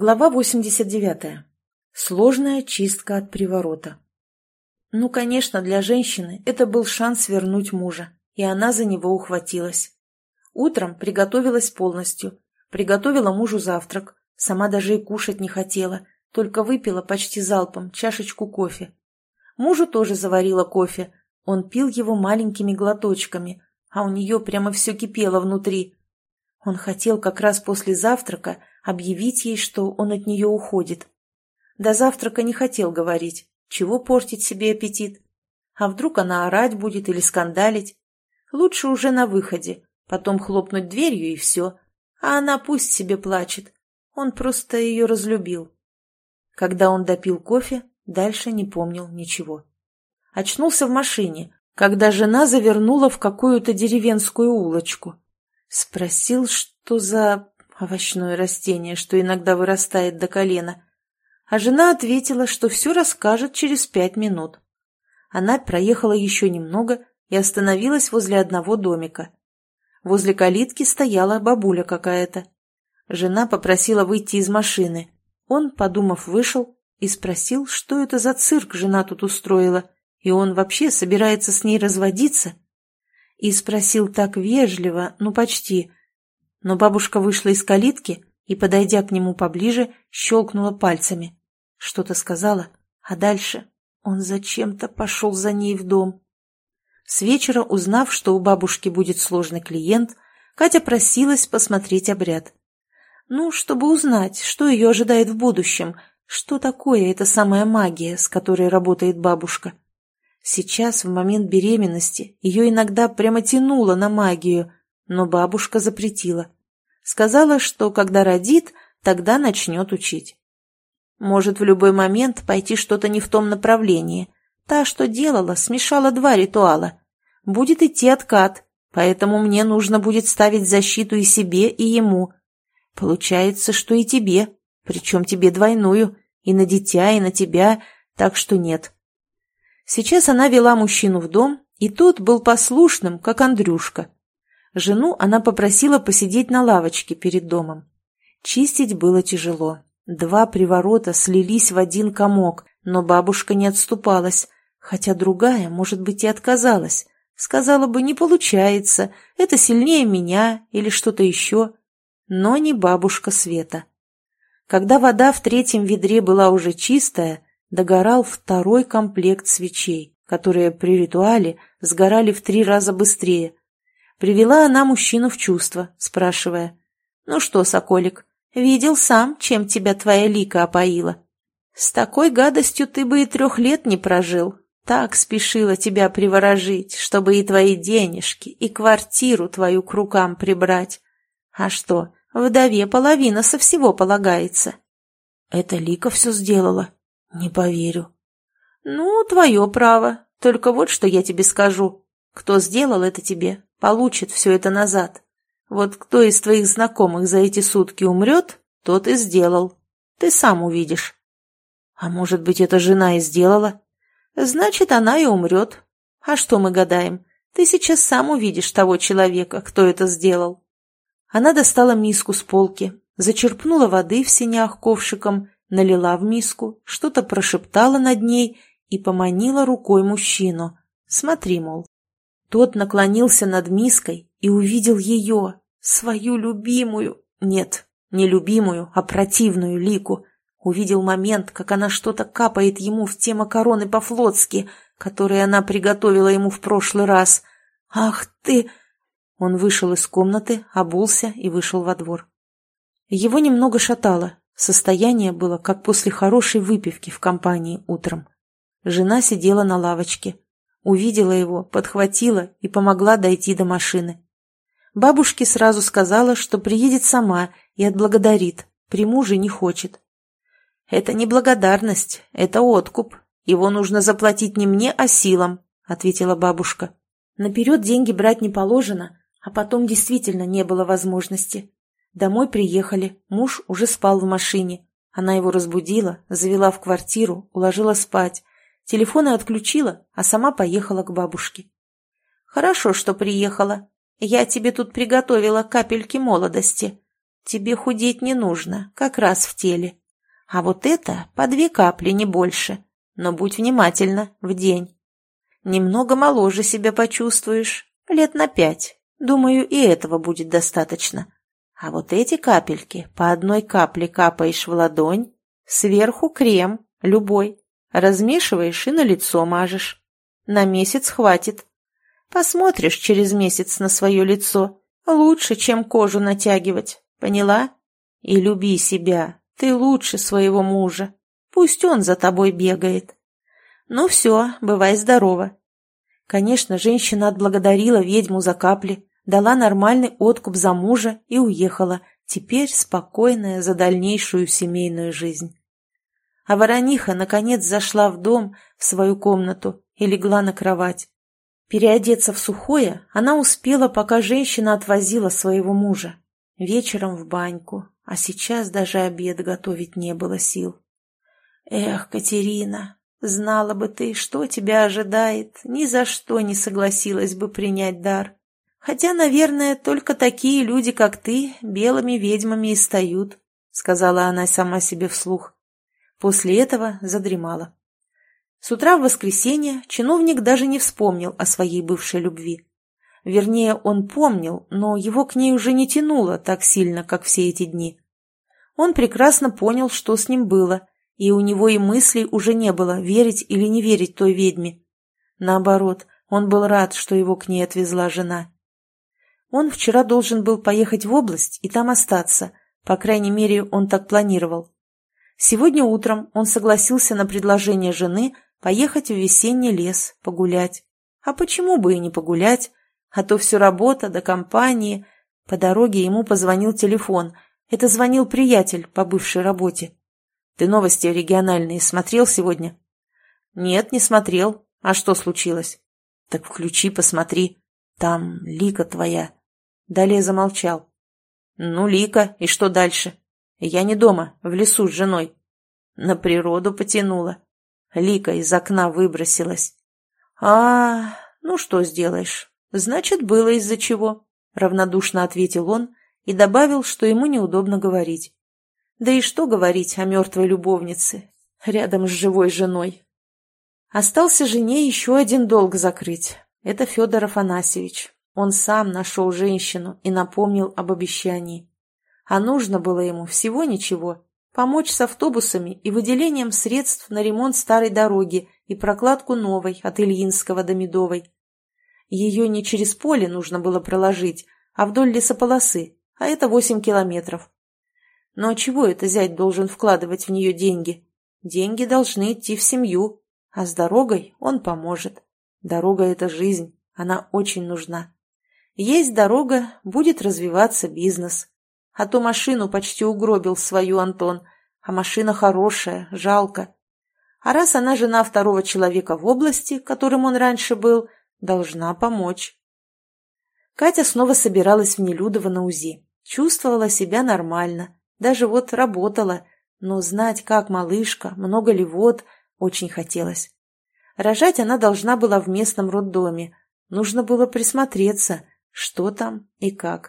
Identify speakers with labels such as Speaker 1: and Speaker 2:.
Speaker 1: Глава 89. Сложная чистка от приворота. Ну, конечно, для женщины это был шанс вернуть мужа, и она за него ухватилась. Утром приготовилась полностью, приготовила мужу завтрак, сама даже и кушать не хотела, только выпила почти залпом чашечку кофе. Мужу тоже заварила кофе, он пил его маленькими глоточками, а у нее прямо все кипело внутри. Он хотел как раз после завтрака объявить ей, что он от нее уходит. До завтрака не хотел говорить, чего портить себе аппетит. А вдруг она орать будет или скандалить? Лучше уже на выходе, потом хлопнуть дверью и все. А она пусть себе плачет. Он просто ее разлюбил. Когда он допил кофе, дальше не помнил ничего. Очнулся в машине, когда жена завернула в какую-то деревенскую улочку. Спросил, что за овощное растение, что иногда вырастает до колена. А жена ответила, что все расскажет через пять минут. Она проехала еще немного и остановилась возле одного домика. Возле калитки стояла бабуля какая-то. Жена попросила выйти из машины. Он, подумав, вышел и спросил, что это за цирк жена тут устроила, и он вообще собирается с ней разводиться. И спросил так вежливо, ну почти, но бабушка вышла из калитки и, подойдя к нему поближе, щелкнула пальцами. Что-то сказала, а дальше он зачем-то пошел за ней в дом. С вечера, узнав, что у бабушки будет сложный клиент, Катя просилась посмотреть обряд. Ну, чтобы узнать, что ее ожидает в будущем, что такое эта самая магия, с которой работает бабушка. Сейчас, в момент беременности, ее иногда прямо тянуло на магию, но бабушка запретила. Сказала, что когда родит, тогда начнет учить. Может в любой момент пойти что-то не в том направлении. Та, что делала, смешала два ритуала. Будет идти откат, поэтому мне нужно будет ставить защиту и себе, и ему. Получается, что и тебе, причем тебе двойную, и на дитя, и на тебя, так что нет. Сейчас она вела мужчину в дом, и тот был послушным, как Андрюшка. Жену она попросила посидеть на лавочке перед домом. Чистить было тяжело. Два приворота слились в один комок, но бабушка не отступалась, хотя другая, может быть, и отказалась. Сказала бы, не получается, это сильнее меня или что-то еще. Но не бабушка Света. Когда вода в третьем ведре была уже чистая, догорал второй комплект свечей, которые при ритуале сгорали в три раза быстрее, Привела она мужчину в чувство, спрашивая. «Ну что, соколик, видел сам, чем тебя твоя лика опоила? С такой гадостью ты бы и трех лет не прожил. Так спешила тебя приворожить, чтобы и твои денежки, и квартиру твою к рукам прибрать. А что, вдове половина со всего полагается». «Это Лика все сделала? Не поверю». «Ну, твое право. Только вот что я тебе скажу. Кто сделал это тебе, получит все это назад. Вот кто из твоих знакомых за эти сутки умрет, тот и сделал. Ты сам увидишь. А может быть, эта жена и сделала? Значит, она и умрет. А что мы гадаем? Ты сейчас сам увидишь того человека, кто это сделал. Она достала миску с полки, зачерпнула воды в синях ковшиком, налила в миску, что-то прошептала над ней и поманила рукой мужчину. Смотри, мол. Тот наклонился над миской и увидел ее, свою любимую, нет, не любимую, а противную лику. Увидел момент, как она что-то капает ему в те макароны по-флотски, которые она приготовила ему в прошлый раз. «Ах ты!» Он вышел из комнаты, обулся и вышел во двор. Его немного шатало. Состояние было, как после хорошей выпивки в компании утром. Жена сидела на лавочке, Увидела его, подхватила и помогла дойти до машины. Бабушке сразу сказала, что приедет сама и отблагодарит, при муже не хочет. «Это не благодарность, это откуп. Его нужно заплатить не мне, а силам», — ответила бабушка. Наперед деньги брать не положено, а потом действительно не было возможности. Домой приехали, муж уже спал в машине. Она его разбудила, завела в квартиру, уложила спать, Телефоны отключила, а сама поехала к бабушке. «Хорошо, что приехала. Я тебе тут приготовила капельки молодости. тебе худеть не нужно, как раз в теле. А вот это по две капли, не больше. Но будь внимательна, в день. Немного моложе себя почувствуешь, лет на пять. Думаю, и этого будет достаточно. А вот эти капельки, по одной капле капаешь в ладонь, сверху крем, любой. Размешиваешь и на лицо мажешь. На месяц хватит. Посмотришь через месяц на свое лицо. Лучше, чем кожу натягивать. Поняла? И люби себя. Ты лучше своего мужа. Пусть он за тобой бегает. Ну все, бывай здорова. Конечно, женщина отблагодарила ведьму за капли, дала нормальный откуп за мужа и уехала, теперь спокойная за дальнейшую семейную жизнь. А ворониха, наконец, зашла в дом, в свою комнату и легла на кровать. Переодеться в сухое она успела, пока женщина отвозила своего мужа. Вечером в баньку, а сейчас даже обед готовить не было сил. «Эх, Катерина, знала бы ты, что тебя ожидает, ни за что не согласилась бы принять дар. Хотя, наверное, только такие люди, как ты, белыми ведьмами и стают», — сказала она сама себе вслух. После этого задремала. С утра в воскресенье чиновник даже не вспомнил о своей бывшей любви. Вернее, он помнил, но его к ней уже не тянуло так сильно, как все эти дни. Он прекрасно понял, что с ним было, и у него и мыслей уже не было, верить или не верить той ведьме. Наоборот, он был рад, что его к ней отвезла жена. Он вчера должен был поехать в область и там остаться, по крайней мере, он так планировал. Сегодня утром он согласился на предложение жены поехать в весенний лес, погулять. А почему бы и не погулять? А то все работа до компании. По дороге ему позвонил телефон. Это звонил приятель по бывшей работе. «Ты новости региональные смотрел сегодня?» «Нет, не смотрел. А что случилось?» «Так включи, посмотри. Там Лика твоя». Далее замолчал. «Ну, Лика, и что дальше?» Я не дома, в лесу с женой. На природу потянула. Лика из окна выбросилась. А, ну что сделаешь? Значит, было из-за чего, равнодушно ответил он и добавил, что ему неудобно говорить. Да и что говорить о мертвой любовнице рядом с живой женой? Остался жене еще один долг закрыть. Это Федор Афанасьевич. Он сам нашел женщину и напомнил об обещании. А нужно было ему всего ничего – помочь с автобусами и выделением средств на ремонт старой дороги и прокладку новой от Ильинского до Медовой. Ее не через поле нужно было проложить, а вдоль лесополосы, а это восемь километров. Но чего это зять должен вкладывать в нее деньги? Деньги должны идти в семью, а с дорогой он поможет. Дорога – это жизнь, она очень нужна. Есть дорога, будет развиваться бизнес. А то машину почти угробил свою Антон. А машина хорошая, жалко. А раз она жена второго человека в области, которым он раньше был, должна помочь. Катя снова собиралась в Нелюдово на УЗИ. Чувствовала себя нормально. Даже вот работала. Но знать, как малышка, много ли вод, очень хотелось. Рожать она должна была в местном роддоме. Нужно было присмотреться, что там и как.